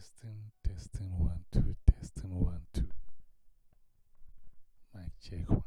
Testing, testing, one, two, testing, one, two. Mic check, one,